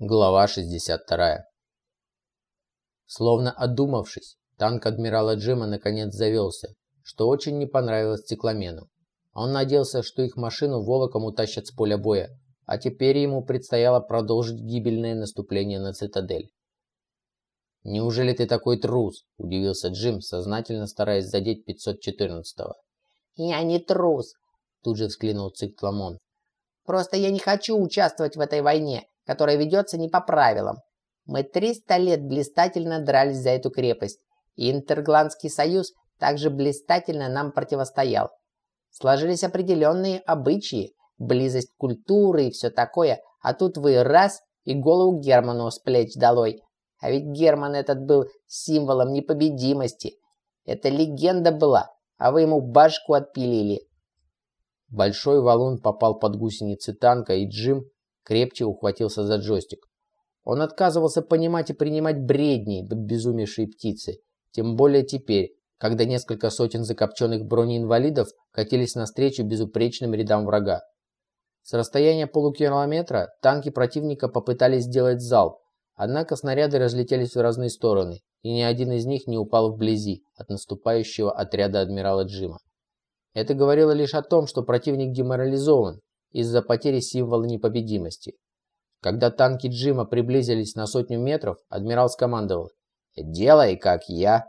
Глава 62. Словно одумавшись, танк адмирала Джима наконец завелся, что очень не понравилось цикламену. Он надеялся, что их машину волоком утащат с поля боя, а теперь ему предстояло продолжить гибельное наступление на цитадель. «Неужели ты такой трус?» – удивился Джим, сознательно стараясь задеть 514-го. «Я не трус!» – тут же всклинул цикламон. «Просто я не хочу участвовать в этой войне которая ведется не по правилам. Мы 300 лет блистательно дрались за эту крепость, и Интергландский союз также блистательно нам противостоял. Сложились определенные обычаи, близость культуры и все такое, а тут вы раз и голову Герману с плеч долой. А ведь Герман этот был символом непобедимости. Это легенда была, а вы ему башку отпилили. Большой валун попал под гусеницы танка, и Джим крепче ухватился за джойстик. Он отказывался понимать и принимать бредни безумейшей птицы, тем более теперь, когда несколько сотен закопченных бронеинвалидов катились навстречу безупречным рядам врага. С расстояния полукилометра танки противника попытались сделать залп, однако снаряды разлетелись в разные стороны, и ни один из них не упал вблизи от наступающего отряда адмирала Джима. Это говорило лишь о том, что противник деморализован, из-за потери символа непобедимости. Когда танки Джима приблизились на сотню метров, адмирал скомандовал «Делай, как я!»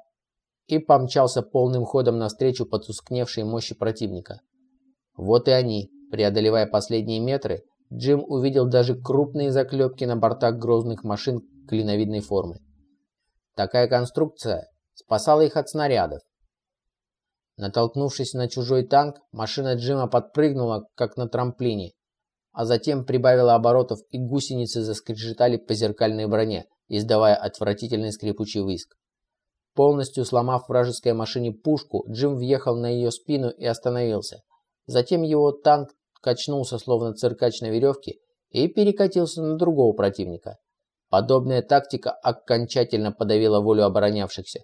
и помчался полным ходом навстречу потускневшей мощи противника. Вот и они, преодолевая последние метры, Джим увидел даже крупные заклепки на бортах грозных машин клиновидной формы. Такая конструкция спасала их от снарядов, Натолкнувшись на чужой танк, машина Джима подпрыгнула, как на трамплине, а затем прибавила оборотов, и гусеницы заскрежетали по зеркальной броне, издавая отвратительный скрипучий виск. Полностью сломав вражеской машине пушку, Джим въехал на ее спину и остановился. Затем его танк качнулся, словно циркач на веревке, и перекатился на другого противника. Подобная тактика окончательно подавила волю оборонявшихся.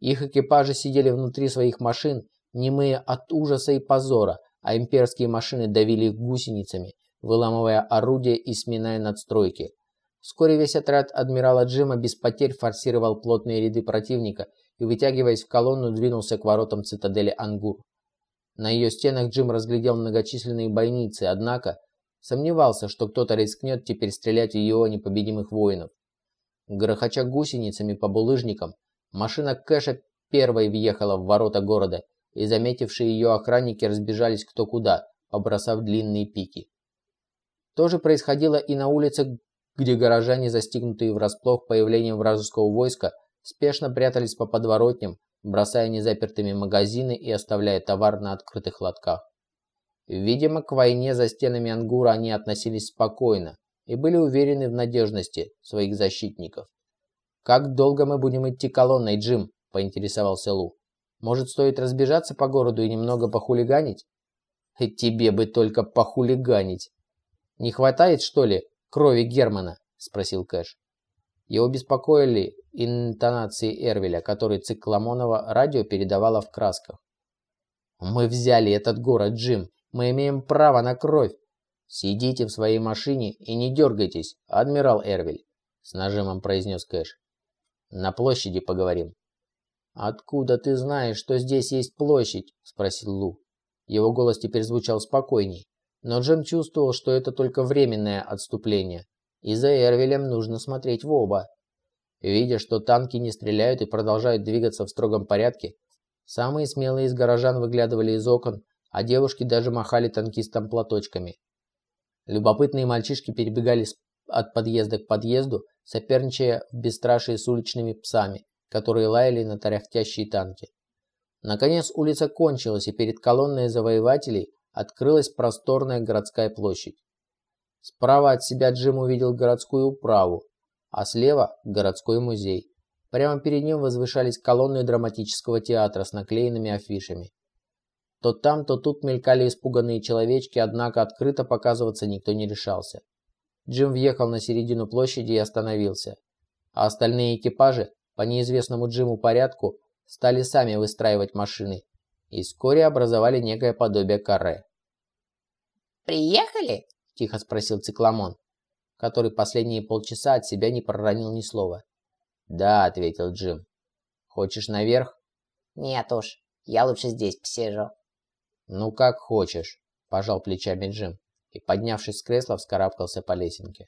Их экипажи сидели внутри своих машин, немые от ужаса и позора, а имперские машины давили гусеницами, выламывая орудия и сминая надстройки. Вскоре весь отряд адмирала Джима без потерь форсировал плотные ряды противника и, вытягиваясь в колонну, двинулся к воротам цитадели Ангур. На ее стенах Джим разглядел многочисленные бойницы, однако сомневался, что кто-то рискнет теперь стрелять в его непобедимых воинов. Грохоча гусеницами по булыжникам, Машина Кэша первой въехала в ворота города, и заметившие ее охранники разбежались кто куда, побросав длинные пики. То же происходило и на улице, где горожане, застигнутые врасплох появлением вражеского войска, спешно прятались по подворотням, бросая незапертыми магазины и оставляя товар на открытых лотках. Видимо, к войне за стенами Ангура они относились спокойно и были уверены в надежности своих защитников. «Как долго мы будем идти колонной, Джим?» – поинтересовался Лу. «Может, стоит разбежаться по городу и немного похулиганить?» «Тебе бы только похулиганить!» «Не хватает, что ли, крови Германа?» – спросил Кэш. Его беспокоили интонации Эрвеля, который Цикламонова радио передавала в красках. «Мы взяли этот город, Джим. Мы имеем право на кровь. Сидите в своей машине и не дергайтесь, адмирал Эрвель», – с нажимом произнес Кэш. На площади поговорим. Откуда ты знаешь, что здесь есть площадь? спросил Лу. Его голос теперь звучал спокойней, но Джем чувствовал, что это только временное отступление, и за Эрвелем нужно смотреть в оба. Видя, что танки не стреляют и продолжают двигаться в строгом порядке, самые смелые из горожан выглядывали из окон, а девушки даже махали танкистам платочками. Любопытные мальчишки перебегали от подъезда к подъезду, соперничая в бесстрашии с уличными псами, которые лаяли на тарахтящие танки. Наконец улица кончилась, и перед колонной завоевателей открылась просторная городская площадь. Справа от себя Джим увидел городскую управу, а слева – городской музей. Прямо перед ним возвышались колонны драматического театра с наклеенными афишами. То там, то тут мелькали испуганные человечки, однако открыто показываться никто не решался. Джим въехал на середину площади и остановился. А остальные экипажи, по неизвестному Джиму порядку, стали сами выстраивать машины и вскоре образовали некое подобие каре. «Приехали?» – тихо спросил Цикламон. который последние полчаса от себя не проронил ни слова. «Да», — ответил Джим. «Хочешь наверх?» «Нет уж, я лучше здесь посижу». «Ну, как хочешь», — пожал плечами Джим и, поднявшись с кресла, вскарабкался по лесенке.